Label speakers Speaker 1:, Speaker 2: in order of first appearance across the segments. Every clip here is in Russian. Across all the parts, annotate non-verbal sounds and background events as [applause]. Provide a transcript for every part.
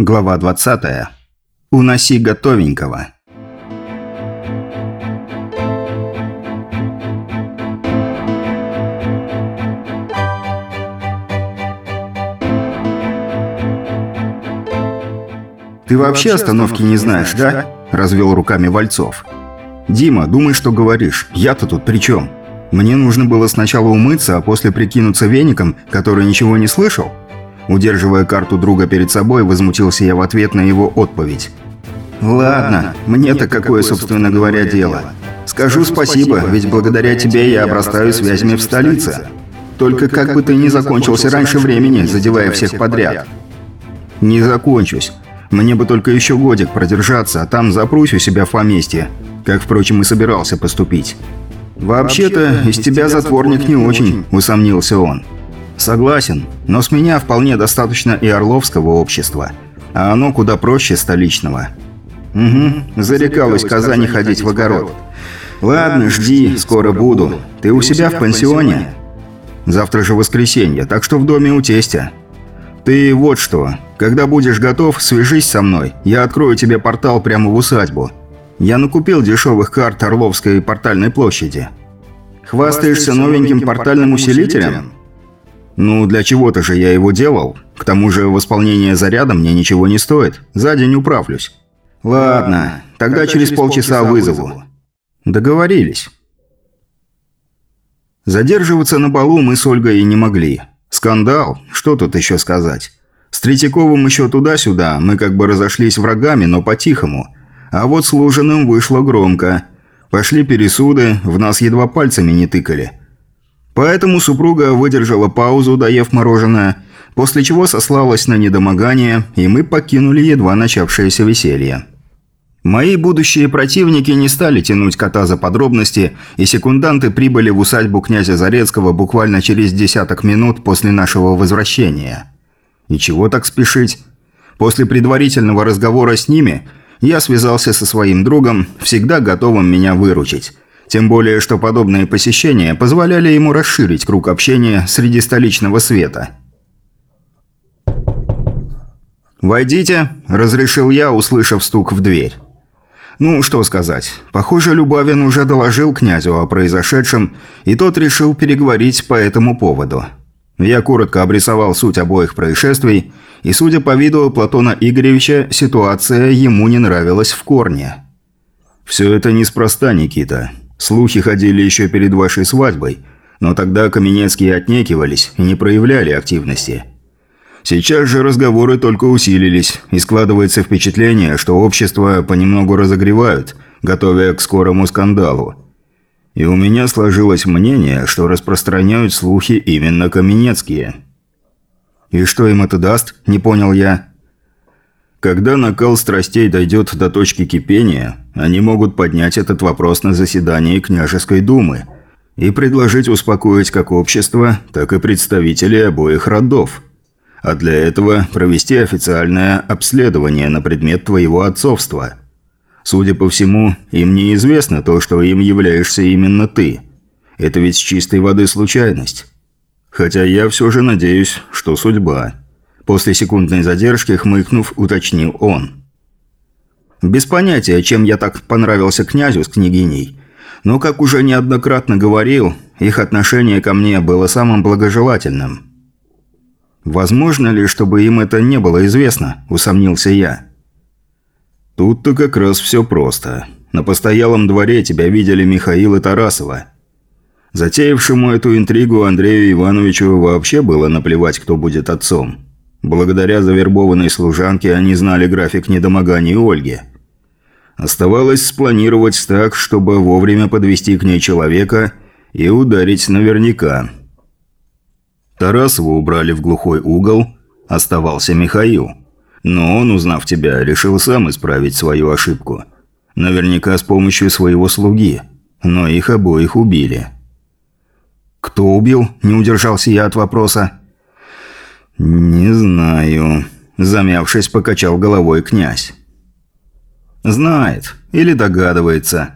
Speaker 1: Глава 20. Уноси готовенького. «Ты вообще остановки не знаешь, да?» – развел руками Вальцов. «Дима, думай, что говоришь. Я-то тут при чем? Мне нужно было сначала умыться, а после прикинуться веником, который ничего не слышал?» Удерживая карту друга перед собой, возмутился я в ответ на его отповедь. «Ладно, мне-то какое, собственно говоря, дело. Скажу спасибо, ведь благодаря тебе я обрастаю связями в столице. Только как бы ты ни закончился раньше времени, задевая всех подряд». «Не закончусь. Мне бы только еще годик продержаться, а там запрусь у себя в поместье, как, впрочем, и собирался поступить». «Вообще-то, из тебя затворник не очень», – усомнился он. «Согласен, но с меня вполне достаточно и Орловского общества, а оно куда проще столичного». «Угу, зарекалась Казани ходить в огород». «Ладно, жди, скоро буду. Ты у себя в пансионе?» «Завтра же воскресенье, так что в доме у тестя». «Ты вот что, когда будешь готов, свяжись со мной, я открою тебе портал прямо в усадьбу. Я накупил дешевых карт Орловской портальной площади». «Хвастаешься новеньким портальным усилителем?» «Ну, для чего-то же я его делал. К тому же восполнение заряда мне ничего не стоит. За день управлюсь». «Ладно, тогда через полчаса вызову». «Договорились». Задерживаться на балу мы с Ольгой и не могли. Скандал, что тут еще сказать. С Третьяковым еще туда-сюда, мы как бы разошлись врагами, но по-тихому. А вот с Лужиным вышло громко. Пошли пересуды, в нас едва пальцами не тыкали. Поэтому супруга выдержала паузу, доев мороженое, после чего сослалась на недомогание, и мы покинули едва начавшееся веселье. Мои будущие противники не стали тянуть кота за подробности, и секунданты прибыли в усадьбу князя Зарецкого буквально через десяток минут после нашего возвращения. И чего так спешить? После предварительного разговора с ними я связался со своим другом, всегда готовым меня выручить. Тем более, что подобные посещения позволяли ему расширить круг общения среди столичного света. «Войдите», – разрешил я, услышав стук в дверь. Ну, что сказать. Похоже, Любавин уже доложил князю о произошедшем, и тот решил переговорить по этому поводу. Я коротко обрисовал суть обоих происшествий, и, судя по виду Платона Игоревича, ситуация ему не нравилась в корне. «Все это неспроста, Никита. Слухи ходили еще перед вашей свадьбой, но тогда Каменецкие отнекивались и не проявляли активности». Сейчас же разговоры только усилились, и складывается впечатление, что общество понемногу разогревают, готовя к скорому скандалу. И у меня сложилось мнение, что распространяют слухи именно каменецкие. «И что им это даст?» – не понял я. Когда накал страстей дойдет до точки кипения, они могут поднять этот вопрос на заседании княжеской думы и предложить успокоить как общество, так и представителей обоих родов – а для этого провести официальное обследование на предмет твоего отцовства. Судя по всему, им неизвестно то, что им являешься именно ты. Это ведь с чистой воды случайность. Хотя я все же надеюсь, что судьба. После секундной задержки, хмыкнув, уточнил он. Без понятия, чем я так понравился князю с княгиней. Но, как уже неоднократно говорил, их отношение ко мне было самым благожелательным – «Возможно ли, чтобы им это не было известно?» – усомнился я. «Тут-то как раз все просто. На постоялом дворе тебя видели Михаил и Тарасова. Затеявшему эту интригу Андрею Ивановичу вообще было наплевать, кто будет отцом. Благодаря завербованной служанке они знали график недомоганий Ольги. Оставалось спланировать так, чтобы вовремя подвести к ней человека и ударить наверняка». Тарасова убрали в глухой угол, оставался Михаил. Но он, узнав тебя, решил сам исправить свою ошибку. Наверняка с помощью своего слуги. Но их обоих убили. «Кто убил?» – не удержался я от вопроса. «Не знаю», – замявшись, покачал головой князь. «Знает. Или догадывается.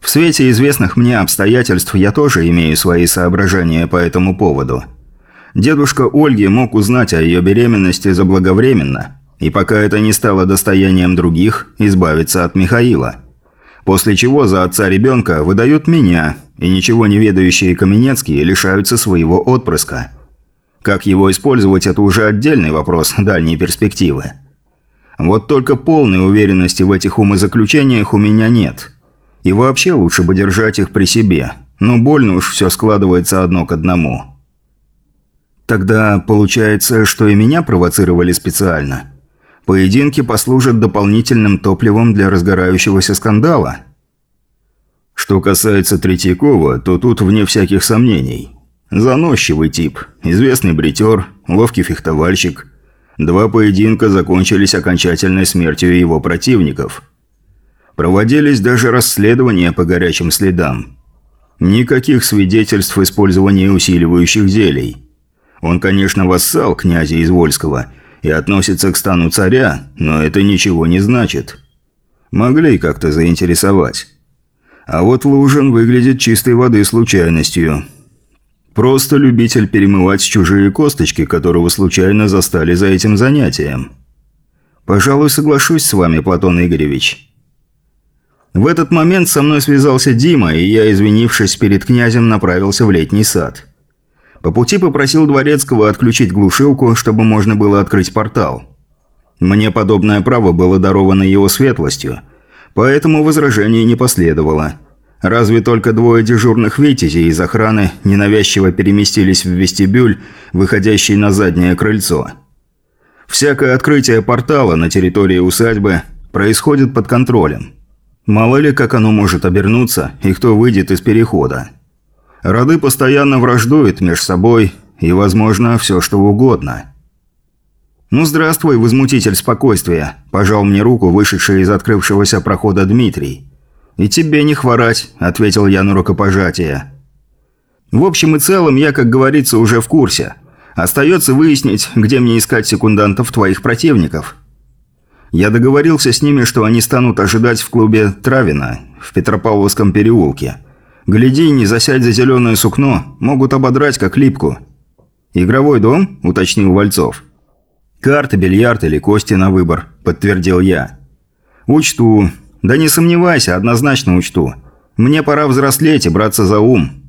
Speaker 1: В свете известных мне обстоятельств я тоже имею свои соображения по этому поводу». Дедушка Ольги мог узнать о ее беременности заблаговременно, И пока это не стало достоянием других, избавиться от Михаила. После чего за отца ребенка выдают меня, и ничего не ведающие Каменецкие лишаются своего отпрыска. Как его использовать – это уже отдельный вопрос [laughs] дальней перспективы. Вот только полной уверенности в этих умозаключениях у меня нет. И вообще лучше бы держать их при себе. Но больно уж все складывается одно к одному. Тогда получается, что и меня провоцировали специально. Поединки послужат дополнительным топливом для разгорающегося скандала. Что касается Третьякова, то тут вне всяких сомнений. Заносчивый тип, известный бритер, ловкий фехтовальщик – Два поединка закончились окончательной смертью его противников. Проводились даже расследования по горячим следам. Никаких свидетельств использования усиливающих зелий. Он, конечно, вассал князя Извольского и относится к стану царя, но это ничего не значит. Могли как-то заинтересовать. А вот Лужин выглядит чистой воды случайностью – Просто любитель перемывать чужие косточки, которого случайно застали за этим занятием. Пожалуй, соглашусь с вами, Платон Игоревич. В этот момент со мной связался Дима, и я, извинившись перед князем, направился в летний сад. По пути попросил Дворецкого отключить глушилку, чтобы можно было открыть портал. Мне подобное право было даровано его светлостью, поэтому возражений не последовало – Разве только двое дежурных витязей из охраны ненавязчиво переместились в вестибюль, выходящий на заднее крыльцо. Всякое открытие портала на территории усадьбы происходит под контролем. Мало ли, как оно может обернуться и кто выйдет из перехода. Роды постоянно враждуют между собой и, возможно, все что угодно. «Ну, здравствуй, возмутитель спокойствия», – пожал мне руку вышедший из открывшегося прохода Дмитрий – «И тебе не хворать», – ответил я на рукопожатие. «В общем и целом, я, как говорится, уже в курсе. Остается выяснить, где мне искать секундантов твоих противников». Я договорился с ними, что они станут ожидать в клубе Травина в Петропавловском переулке. Гляди, не засядь за зеленое сукно, могут ободрать как липку. «Игровой дом?» – уточнил Вальцов. «Карты, бильярд или кости на выбор», – подтвердил я. «Учту. «Да не сомневайся, однозначно учту. Мне пора взрослеть и браться за ум».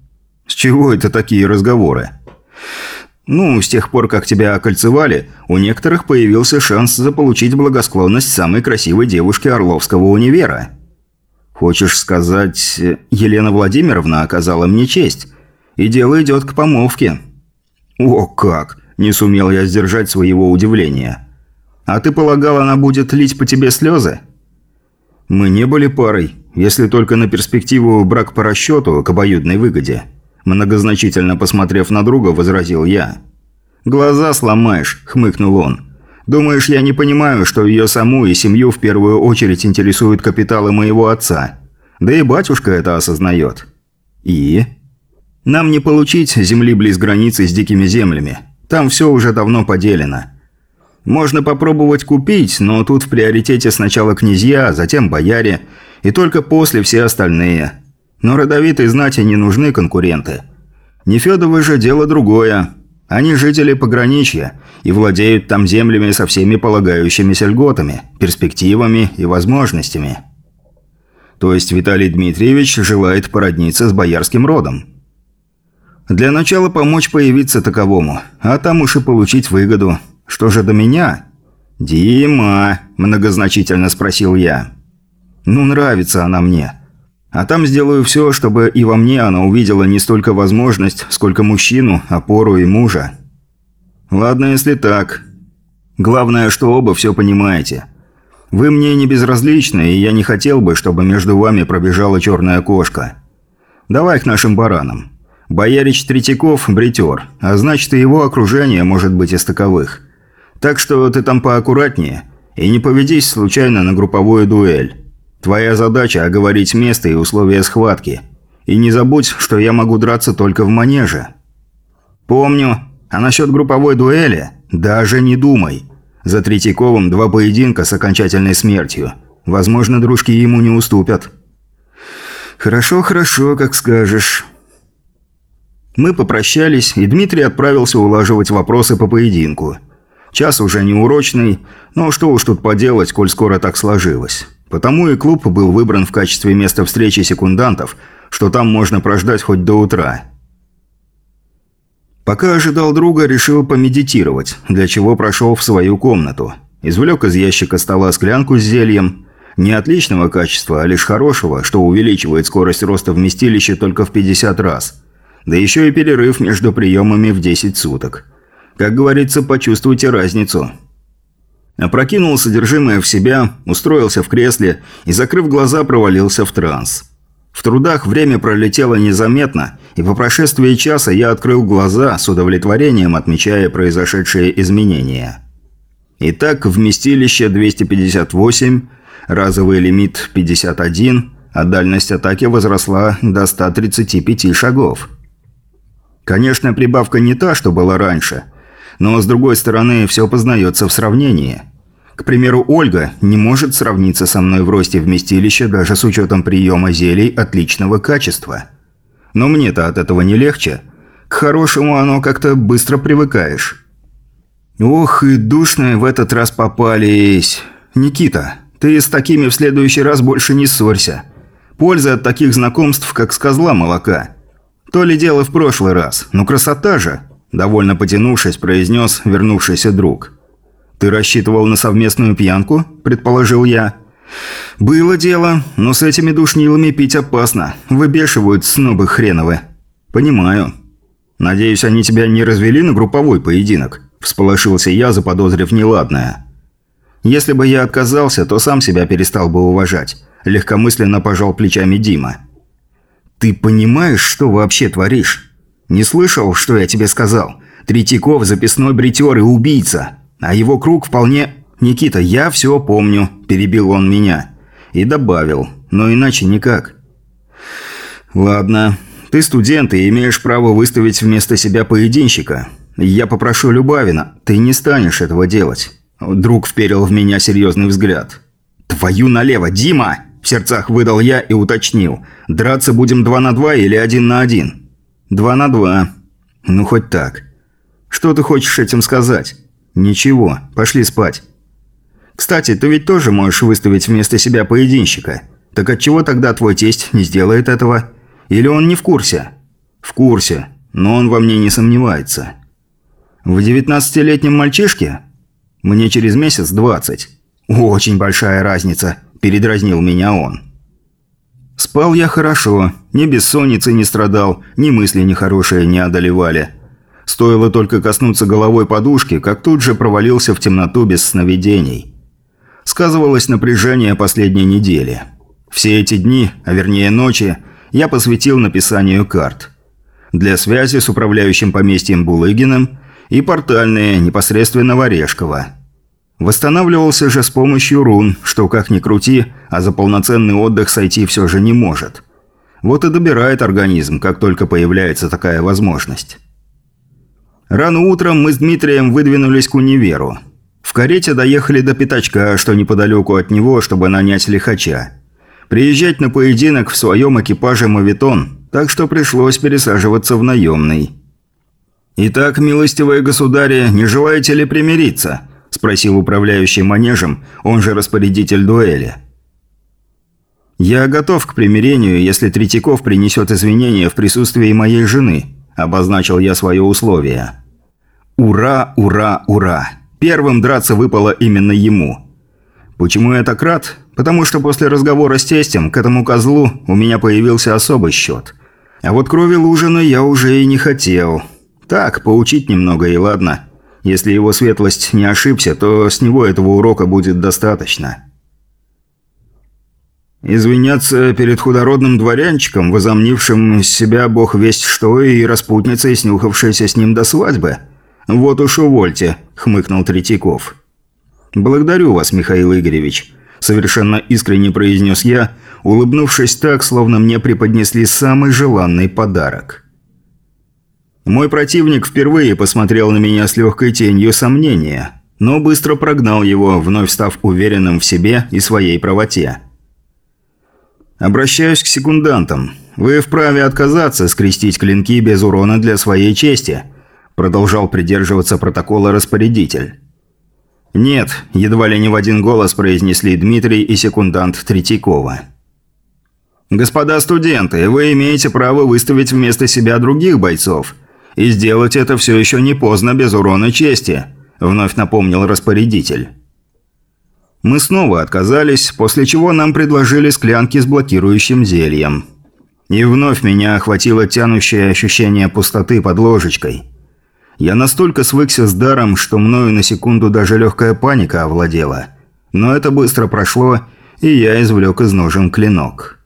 Speaker 1: «С чего это такие разговоры?» «Ну, с тех пор, как тебя окольцевали, у некоторых появился шанс заполучить благосклонность самой красивой девушки Орловского универа». «Хочешь сказать, Елена Владимировна оказала мне честь, и дело идет к помолвке?» «О, как!» – не сумел я сдержать своего удивления. «А ты полагал, она будет лить по тебе слезы?» «Мы не были парой, если только на перспективу брак по расчету к обоюдной выгоде», многозначительно посмотрев на друга, возразил я. «Глаза сломаешь», – хмыкнул он. «Думаешь, я не понимаю, что ее саму и семью в первую очередь интересуют капиталы моего отца? Да и батюшка это осознает». «И?» «Нам не получить земли близ границы с дикими землями. Там все уже давно поделено. Можно попробовать купить, но тут в приоритете сначала князья, затем бояре, и только после все остальные. Но родовитой знати не нужны конкуренты. Нефедовы же дело другое. Они жители пограничья и владеют там землями со всеми полагающимися льготами, перспективами и возможностями. То есть Виталий Дмитриевич желает породниться с боярским родом. Для начала помочь появиться таковому, а там уж и получить выгоду – что же до меня?» «Дима», – многозначительно спросил я. «Ну, нравится она мне. А там сделаю все, чтобы и во мне она увидела не столько возможность, сколько мужчину, опору и мужа». «Ладно, если так. Главное, что оба все понимаете. Вы мне не безразличны, и я не хотел бы, чтобы между вами пробежала черная кошка. Давай к нашим баранам. Боярич Третьяков – бритер, а значит и его окружение может быть из таковых». Так что ты там поаккуратнее и не поведись случайно на групповую дуэль. Твоя задача – оговорить место и условия схватки. И не забудь, что я могу драться только в манеже». «Помню. А насчет групповой дуэли? Даже не думай. За Третьяковым два поединка с окончательной смертью. Возможно, дружки ему не уступят». «Хорошо, хорошо, как скажешь». Мы попрощались, и Дмитрий отправился улаживать вопросы по поединку – Час уже не урочный, но что уж тут поделать, коль скоро так сложилось. Потому и клуб был выбран в качестве места встречи секундантов, что там можно прождать хоть до утра. Пока ожидал друга, решил помедитировать, для чего прошел в свою комнату. Извлек из ящика стола склянку с зельем. Не отличного качества, а лишь хорошего, что увеличивает скорость роста вместилища только в 50 раз. Да еще и перерыв между приемами в 10 суток. Как говорится, почувствуйте разницу. Опрокинул содержимое в себя, устроился в кресле и, закрыв глаза, провалился в транс. В трудах время пролетело незаметно, и по прошествии часа я открыл глаза, с удовлетворением отмечая произошедшие изменения. Итак, вместилище 258, разовый лимит 51, а дальность атаки возросла до 135 шагов. Конечно, прибавка не та, что была раньше, но с другой стороны, все познается в сравнении. К примеру, Ольга не может сравниться со мной в росте вместилища даже с учетом приема зелий отличного качества. Но мне-то от этого не легче. К хорошему оно как-то быстро привыкаешь. Ох, и душные в этот раз попались. Никита, ты с такими в следующий раз больше не ссорься. Пользы от таких знакомств, как с козла молока. То ли дело в прошлый раз, ну красота же. Довольно потянувшись, произнес вернувшийся друг. «Ты рассчитывал на совместную пьянку?» – предположил я. «Было дело, но с этими душнилами пить опасно. Выбешивают снобы хреновы». «Понимаю. Надеюсь, они тебя не развели на групповой поединок?» – всполошился я, заподозрив неладное. «Если бы я отказался, то сам себя перестал бы уважать», – легкомысленно пожал плечами Дима. «Ты понимаешь, что вообще творишь?» «Не слышал, что я тебе сказал? Третьяков – записной бритер и убийца. А его круг вполне...» «Никита, я все помню», – перебил он меня. И добавил, но иначе никак. «Ладно, ты студент и имеешь право выставить вместо себя поединщика. Я попрошу Любавина, ты не станешь этого делать». Друг вперил в меня серьезный взгляд. «Твою налево, Дима!» – в сердцах выдал я и уточнил. «Драться будем два на два или один на один?» «Два на два. Ну, хоть так. Что ты хочешь этим сказать?» «Ничего. Пошли спать». «Кстати, ты ведь тоже можешь выставить вместо себя поединщика. Так отчего тогда твой тесть не сделает этого? Или он не в курсе?» «В курсе, но он во мне не сомневается». «В девятнадцатилетнем мальчишке?» «Мне через месяц двадцать». «Очень большая разница», – передразнил меня он. Спал я хорошо, ни бессонницы не страдал, ни мысли нехорошие не одолевали. Стоило только коснуться головой подушки, как тут же провалился в темноту без сновидений. Сказывалось напряжение последней недели. Все эти дни, а вернее ночи, я посвятил написанию карт. Для связи с управляющим поместьем Булыгиным и портальные непосредственно в Орешково. Восстанавливался же с помощью рун, что как ни крути, а за полноценный отдых сойти все же не может. Вот и добирает организм, как только появляется такая возможность. Рано утром мы с Дмитрием выдвинулись к универу. В карете доехали до пятачка, что неподалеку от него, чтобы нанять лихача. Приезжать на поединок в своем экипаже «Мавитон», так что пришлось пересаживаться в наемный. «Итак, милостивые государи, не желаете ли примириться?» – спросил управляющий манежем, он же распорядитель дуэли. «Я готов к примирению, если Третьяков принесет извинения в присутствии моей жены», – обозначил я свое условие. «Ура, ура, ура! Первым драться выпало именно ему. Почему я так рад? Потому что после разговора с тестем к этому козлу у меня появился особый счет. А вот крови Лужина я уже и не хотел. Так, поучить немного и ладно». Если его светлость не ошибся, то с него этого урока будет достаточно. Извиняться перед худородным дворянчиком, возомнившим себя бог весть что и распутницей, снюхавшейся с ним до свадьбы? Вот уж увольте, хмыкнул Третьяков. «Благодарю вас, Михаил Игоревич», – совершенно искренне произнес я, улыбнувшись так, словно мне преподнесли самый желанный подарок. Мой противник впервые посмотрел на меня с легкой тенью сомнения, но быстро прогнал его, вновь став уверенным в себе и своей правоте. «Обращаюсь к секундантам. Вы вправе отказаться скрестить клинки без урона для своей чести», продолжал придерживаться протокола распорядитель. «Нет», – едва ли не в один голос произнесли Дмитрий и секундант Третьякова. «Господа студенты, вы имеете право выставить вместо себя других бойцов. И сделать это все еще не поздно без урона чести», – вновь напомнил распорядитель. Мы снова отказались, после чего нам предложили склянки с блокирующим зельем. И вновь меня охватило тянущее ощущение пустоты под ложечкой. Я настолько свыкся с даром, что мною на секунду даже легкая паника овладела. Но это быстро прошло, и я извлек из ножен клинок.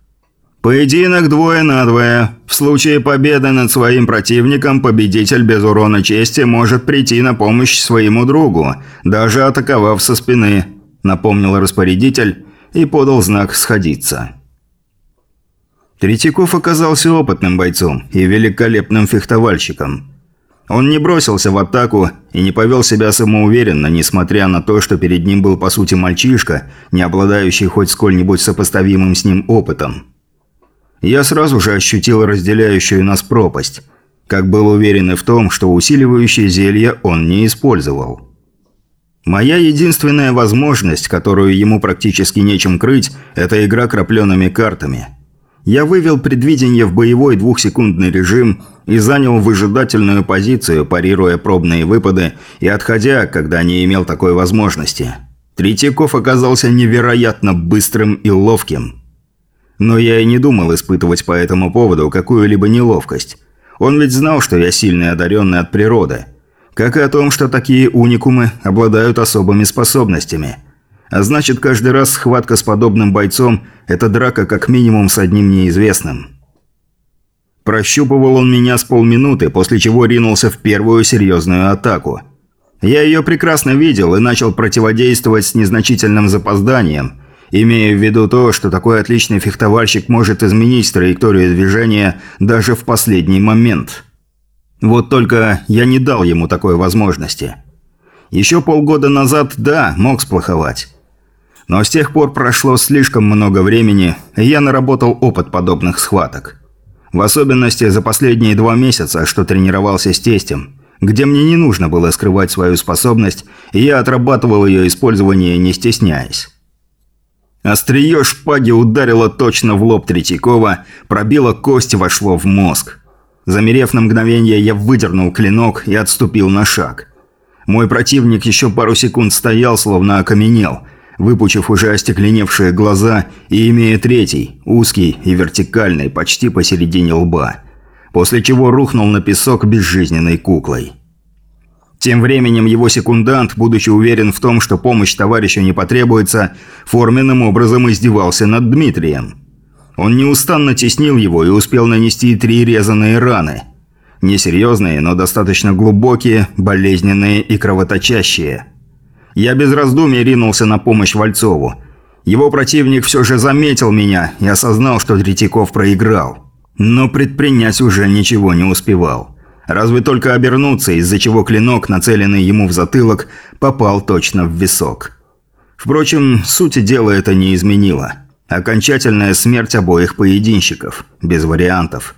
Speaker 1: Поединок двое на двое. В случае победы над своим противником победитель без урона чести может прийти на помощь своему другу, даже атаковав со спины, напомнил распорядитель и подал знак сходиться. Третьяков оказался опытным бойцом и великолепным фехтовальщиком. Он не бросился в атаку и не повел себя самоуверенно, несмотря на то, что перед ним был по сути мальчишка, не обладающий хоть сколь-нибудь сопоставимым с ним опытом. Я сразу же ощутил разделяющую нас пропасть, как был уверен и в том, что усиливающее зелье он не использовал. Моя единственная возможность, которую ему практически нечем крыть, это игра крапленными картами – я вывел предвидение в боевой двухсекундный режим и занял выжидательную позицию, парируя пробные выпады и отходя, когда не имел такой возможности. Третьяков оказался невероятно быстрым и ловким. Но я и не думал испытывать по этому поводу какую-либо неловкость. Он ведь знал, что я сильный одаренный от природы. Как и о том, что такие уникумы обладают особыми способностями – а значит, каждый раз схватка с подобным бойцом – это драка как минимум с одним неизвестным. Прощупывал он меня с полминуты, после чего ринулся в первую серьезную атаку. Я ее прекрасно видел и начал противодействовать с незначительным запозданием, имея в виду то, что такой отличный фехтовальщик может изменить траекторию движения даже в последний момент. Вот только я не дал ему такой возможности. Еще полгода назад, да, мог сплоховать. Но с тех пор прошло слишком много времени, и я наработал опыт подобных схваток. В особенности за последние два месяца, что тренировался с тестем, где мне не нужно было скрывать свою способность, и я отрабатывал ее использование, не стесняясь. Острие шпаги ударило точно в лоб Третьякова, пробило кость и вошло в мозг. Замерев на мгновение, я выдернул клинок и отступил на шаг. Мой противник еще пару секунд стоял, словно окаменел – выпучив уже остекленевшие глаза и имея третий, узкий и вертикальный, почти посередине лба, после чего рухнул на песок безжизненной куклой. Тем временем его секундант, будучи уверен в том, что помощь товарищу не потребуется, форменным образом издевался над Дмитрием. Он неустанно теснил его и успел нанести три резаные раны. Несерьезные, но достаточно глубокие, болезненные и кровоточащие – я без раздумий ринулся на помощь Вальцову. Его противник все же заметил меня и осознал, что Третьяков проиграл. Но предпринять уже ничего не успевал. Разве только обернуться, из-за чего клинок, нацеленный ему в затылок, попал точно в висок. Впрочем, сути дела это не изменило. Окончательная смерть обоих поединщиков. Без вариантов.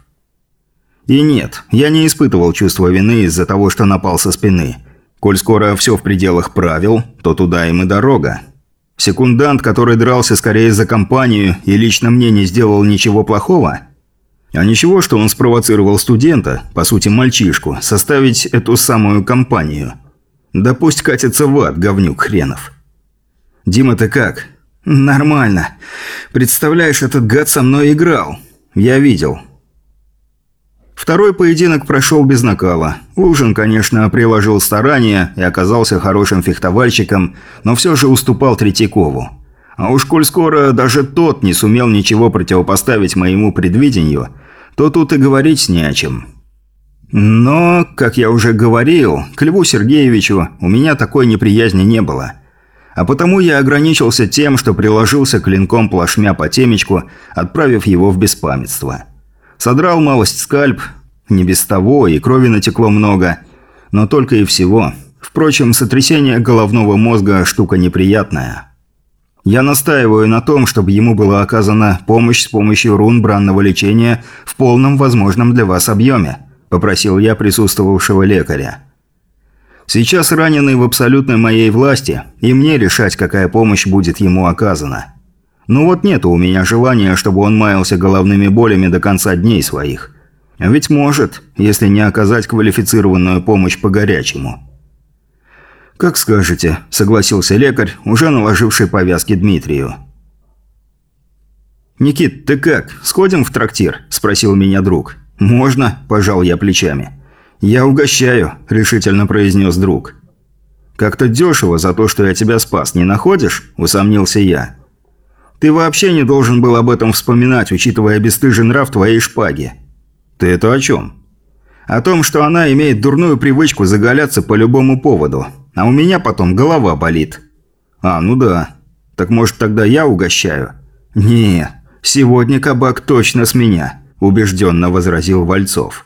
Speaker 1: И нет, я не испытывал чувства вины из-за того, что напал со спины – Коль скоро все в пределах правил, то туда им и дорога. Секундант, который дрался скорее за компанию и лично мне не сделал ничего плохого? А ничего, что он спровоцировал студента, по сути мальчишку, составить эту самую компанию. Да пусть катится в ад, говнюк хренов. «Дима, ты как?» «Нормально. Представляешь, этот гад со мной играл. Я видел. Второй поединок прошел без накала. Лужин, конечно, приложил старания и оказался хорошим фехтовальщиком, но все же уступал Третьякову. А уж коль скоро даже тот не сумел ничего противопоставить моему предвидению, то тут и говорить не о чем. Но, как я уже говорил, к Льву Сергеевичу у меня такой неприязни не было. А потому я ограничился тем, что приложился клинком плашмя по темечку, отправив его в беспамятство. Содрал малость скальп, не без того, и крови натекло много, но только и всего. Впрочем, сотрясение головного мозга – штука неприятная. Я настаиваю на том, чтобы ему была оказана помощь с помощью рун бранного лечения в полном возможном для вас объеме, попросил я присутствовавшего лекаря. Сейчас раненый в абсолютной моей власти, и мне решать, какая помощь будет ему оказана. Ну вот нету у меня желания, чтобы он маялся головными болями до конца дней своих. Ведь может, если не оказать квалифицированную помощь по-горячему. «Как скажете», – согласился лекарь, уже наложивший повязки Дмитрию. «Никит, ты как? Сходим в трактир?» – спросил меня друг. «Можно», – пожал я плечами. «Я угощаю», – решительно произнес друг. «Как-то дешево за то, что я тебя спас, не находишь?» – усомнился я. «Ты вообще не должен был об этом вспоминать, учитывая бесстыжий нрав твоей шпаги». «Ты это о чем?» «О том, что она имеет дурную привычку заголяться по любому поводу, а у меня потом голова болит». «А, ну да. Так может тогда я угощаю?» «Не, сегодня кабак точно с меня», – убежденно возразил Вальцов.